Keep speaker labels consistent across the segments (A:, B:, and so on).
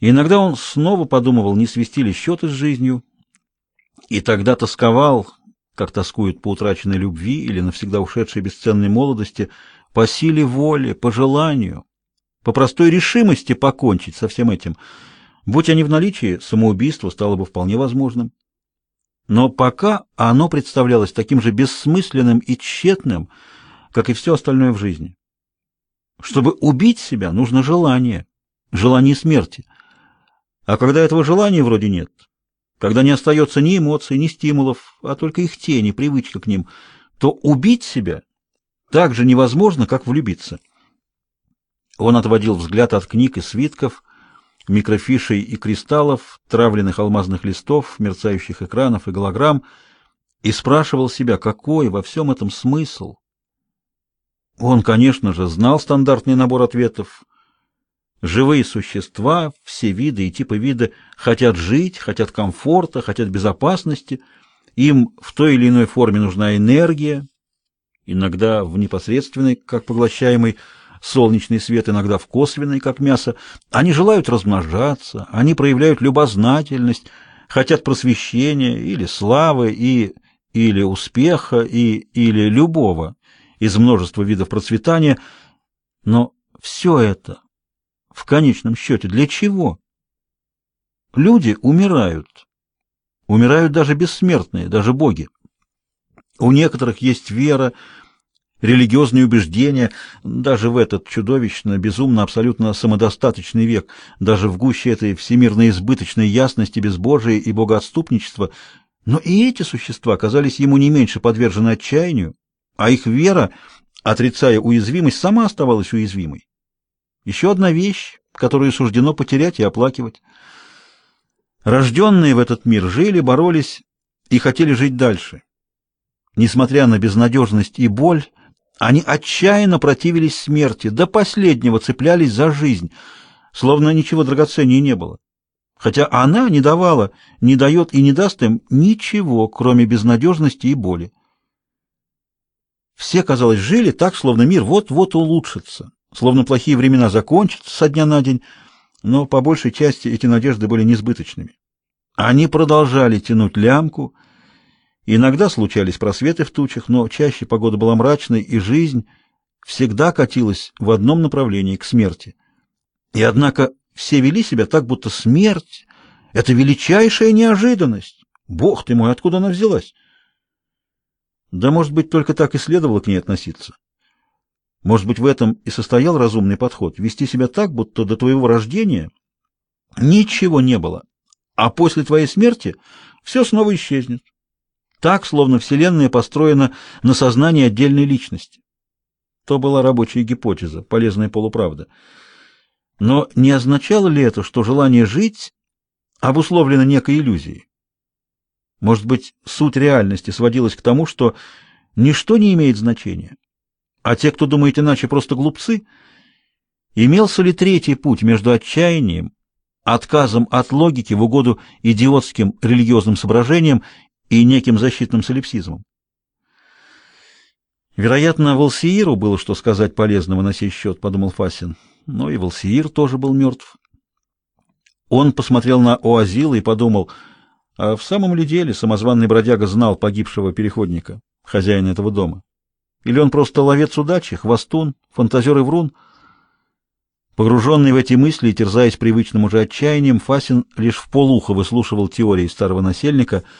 A: Иногда он снова подумывал, не свести ли счеты с жизнью, и тогда тосковал, как тоскует по утраченной любви или навсегда ушедшей бесценной молодости, по силе воли, по желанию, по простой решимости покончить со всем этим. Будь они в наличии, самоубийство стало бы вполне возможным. Но пока оно представлялось таким же бессмысленным и тщетным, как и все остальное в жизни. Чтобы убить себя, нужно желание, желание смерти. А когда этого желания вроде нет, когда не остается ни эмоций, ни стимулов, а только их тени, привычка к ним, то убить себя так же невозможно, как влюбиться. Он отводил взгляд от книг и свитков, микрофишей и кристаллов, травленных алмазных листов, мерцающих экранов и голограмм, и спрашивал себя, какой во всем этом смысл. Он, конечно же, знал стандартный набор ответов. Живые существа, все виды и типы вида, хотят жить, хотят комфорта, хотят безопасности. Им в той или иной форме нужна энергия, иногда в непосредственной, как поглощаемый солнечный свет, иногда в косвенной, как мясо. Они желают размножаться, они проявляют любознательность, хотят просвещения или славы, и, или успеха, и, или любого из множества видов процветания. Но все это в конечном счете для чего? Люди умирают. Умирают даже бессмертные, даже боги. У некоторых есть вера, религиозные убеждения, даже в этот чудовищно, безумно, абсолютно самодостаточный век, даже в гуще этой всемирной избыточной ясности безбожия и богоотступничества, но и эти существа оказались ему не меньше подвержены отчаянию, а их вера, отрицая уязвимость, сама оставалась уязвимой. Еще одна вещь, которую суждено потерять и оплакивать. Рожденные в этот мир жили, боролись и хотели жить дальше. Несмотря на безнадежность и боль, они отчаянно противились смерти, до последнего цеплялись за жизнь, словно ничего драгоценнее не было. Хотя она не давала, не дает и не даст им ничего, кроме безнадежности и боли. Все, казалось, жили так, словно мир вот-вот улучшится, словно плохие времена закончатся со дня на день, но по большей части эти надежды были несбыточными. Они продолжали тянуть лямку, Иногда случались просветы в тучах, но чаще погода была мрачной, и жизнь всегда катилась в одном направлении, к смерти. И однако все вели себя так, будто смерть — это величайшая неожиданность. Бог ты мой, откуда она взялась? Да, может быть, только так и следовало к ней относиться. Может быть, в этом и состоял разумный подход — вести себя так, будто до твоего рождения ничего не было, а после твоей смерти все снова исчезнет. Так, словно Вселенная построена на сознании отдельной личности. То была рабочая гипотеза, полезная полуправда. Но не означало ли это, что желание жить обусловлено некой иллюзией? Может быть, суть реальности сводилась к тому, что ничто не имеет значения, а те, кто думает иначе, просто глупцы? Имелся ли третий путь между отчаянием, отказом от логики в угоду идиотским религиозным соображениям и неким защитным солипсизмом. Вероятно, Волсииру было что сказать полезного на сей счет, подумал Фасин. Но и Волсиир тоже был мертв. Он посмотрел на Оазила и подумал, а в самом ли деле самозванный бродяга знал погибшего переходника, хозяина этого дома? Или он просто ловец удачи, хвостун, фантазер и врун? Погруженный в эти мысли и терзаясь привычным уже отчаянием, Фасин лишь в полухо выслушивал теории старого насельника —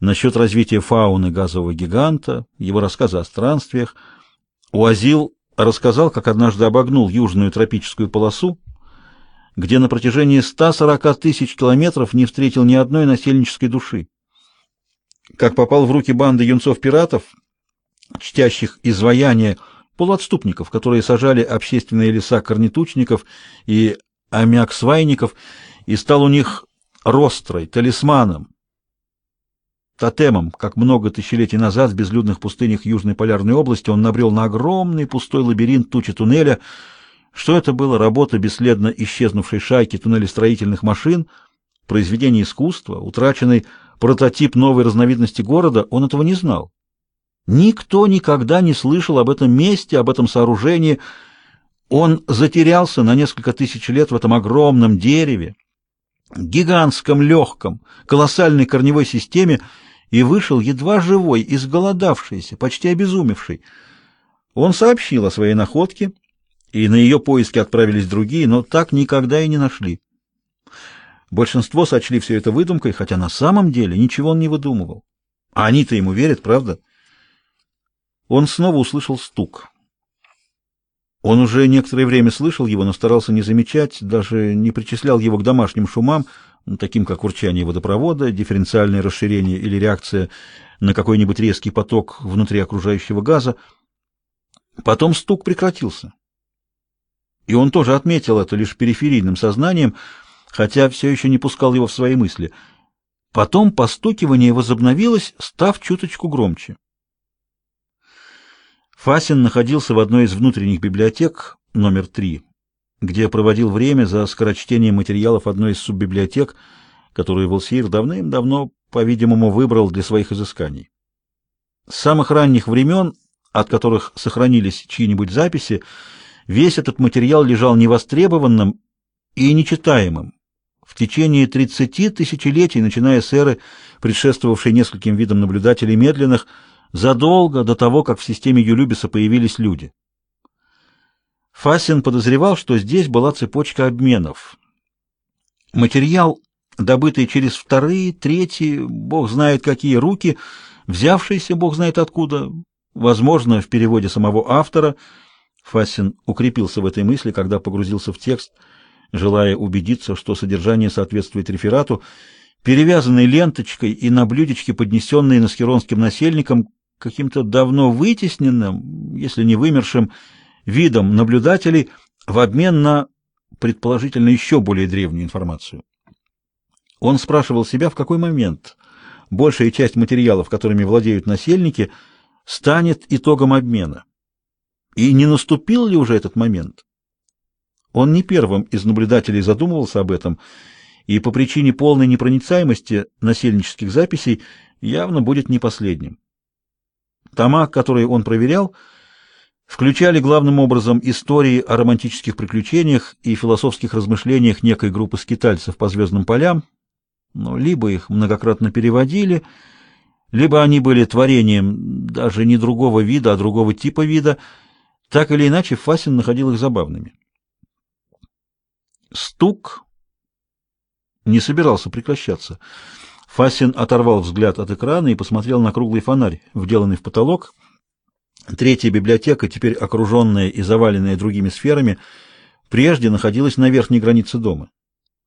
A: насчет развития фауны газового гиганта, его рассказы о странствиях. Уазил рассказал, как однажды обогнул южную тропическую полосу, где на протяжении 140 тысяч километров не встретил ни одной насельнической души. Как попал в руки банды юнцов-пиратов, чтящих изваяния полуотступников, которые сажали общественные леса корнетучников и аммиак-свайников, и стал у них рострой, талисманом, тотемом, как много тысячелетий назад в безлюдных пустынях Южной полярной области он набрел на огромный пустой лабиринт тучи туннеля. Что это было? Работа бесследно исчезнувшей шайки туннелестроительных машин, произведение искусства, утраченный прототип новой разновидности города, он этого не знал. Никто никогда не слышал об этом месте, об этом сооружении. Он затерялся на несколько тысяч лет в этом огромном дереве, гигантском, легком, колоссальной корневой системе и вышел едва живой, изголодавшийся, почти обезумевший. Он сообщил о своей находке, и на ее поиски отправились другие, но так никогда и не нашли. Большинство сочли все это выдумкой, хотя на самом деле ничего он не выдумывал. А они-то ему верят, правда? Он снова услышал стук. Он уже некоторое время слышал его, но старался не замечать, даже не причислял его к домашним шумам, таким как урчание водопровода, дифференциальное расширение или реакция на какой-нибудь резкий поток внутри окружающего газа. Потом стук прекратился. И он тоже отметил это лишь периферийным сознанием, хотя все еще не пускал его в свои мысли. Потом постукивание возобновилось, став чуточку громче. Фасин находился в одной из внутренних библиотек, номер три, где проводил время за скорочтением материалов одной из суббиблиотек, которую Волсир давным-давно, по-видимому, выбрал для своих изысканий. С самых ранних времен, от которых сохранились чьи-нибудь записи, весь этот материал лежал невостребованным и нечитаемым. В течение 30 тысячелетий, начиная с эры, предшествовавшей нескольким видам наблюдателей медленных, задолго до того, как в системе Юлюбиса появились люди. Фасин подозревал, что здесь была цепочка обменов. Материал, добытый через вторые, третьи, бог знает какие руки, взявшийся бог знает откуда, возможно, в переводе самого автора. Фасин укрепился в этой мысли, когда погрузился в текст, желая убедиться, что содержание соответствует реферату, перевязанной ленточкой и на блюдечке, поднесенной наскеронским насельником, каким-то давно вытесненным, если не вымершим, видом наблюдателей в обмен на, предположительно, еще более древнюю информацию. Он спрашивал себя, в какой момент большая часть материалов, которыми владеют насельники, станет итогом обмена. И не наступил ли уже этот момент? Он не первым из наблюдателей задумывался об этом, и по причине полной непроницаемости насельнических записей явно будет не последним. Тома, которые он проверял, включали главным образом истории о романтических приключениях и философских размышлениях некой группы скитальцев по звездным полям, но либо их многократно переводили, либо они были творением даже не другого вида, а другого типа вида, так или иначе Фасин находил их забавными. Стук не собирался прекращаться. Фасин оторвал взгляд от экрана и посмотрел на круглый фонарь, вделанный в потолок. Третья библиотека, теперь окруженная и заваленная другими сферами, прежде находилась на верхней границе дома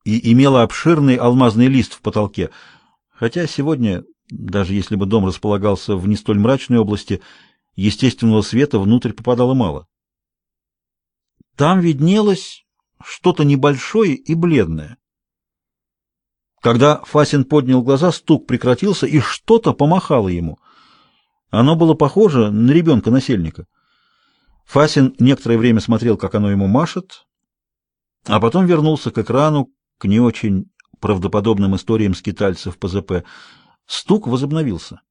A: и имела обширный алмазный лист в потолке, хотя сегодня, даже если бы дом располагался в не столь мрачной области, естественного света внутрь попадало мало. Там виднелось что-то небольшое и бледное. Когда Фасин поднял глаза, стук прекратился, и что-то помахало ему. Оно было похоже на ребенка-насельника. Фасин некоторое время смотрел, как оно ему машет, а потом вернулся к экрану, к не очень правдоподобным историям скитальцев ПЗП. Стук возобновился.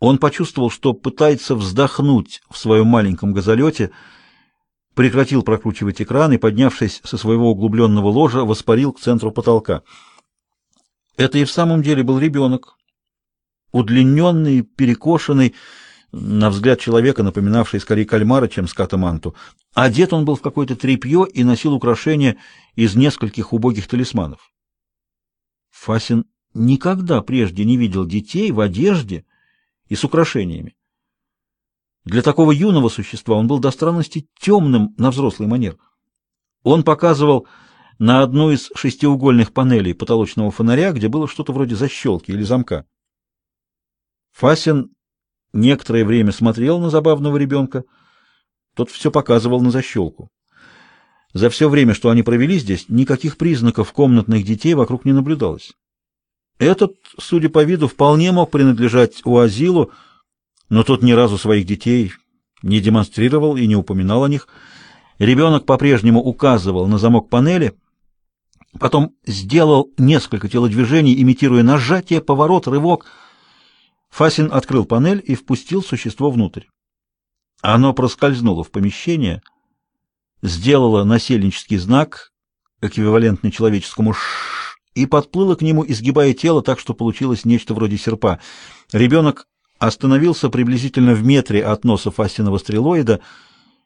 A: Он почувствовал, что пытается вздохнуть в своем маленьком газолете, прекратил прокручивать экран и, поднявшись со своего углубленного ложа, воспарил к центру потолка. Это и в самом деле был ребенок, удлиненный, перекошенный, на взгляд человека, напоминавший скорее кальмара, чем скатаманту. Одет он был в какое-то тряпье и носил украшения из нескольких убогих талисманов. Фасин никогда прежде не видел детей в одежде и с украшениями. Для такого юного существа он был до странности темным на взрослый манер. Он показывал на одну из шестиугольных панелей потолочного фонаря, где было что-то вроде защелки или замка. Фасин некоторое время смотрел на забавного ребенка. Тот все показывал на защелку. За все время, что они провели здесь, никаких признаков комнатных детей вокруг не наблюдалось. Этот, судя по виду, вполне мог принадлежать Уазилу, но тот ни разу своих детей не демонстрировал и не упоминал о них. Ребенок по-прежнему указывал на замок панели, потом сделал несколько телодвижений, имитируя нажатие, поворот, рывок. Фасин открыл панель и впустил существо внутрь. Оно проскользнуло в помещение, сделало насельнический знак, эквивалентный человеческому «ш», и подплыла к нему, изгибая тело так, что получилось нечто вроде серпа. Ребенок остановился приблизительно в метре от носа Фастиного стрелоида —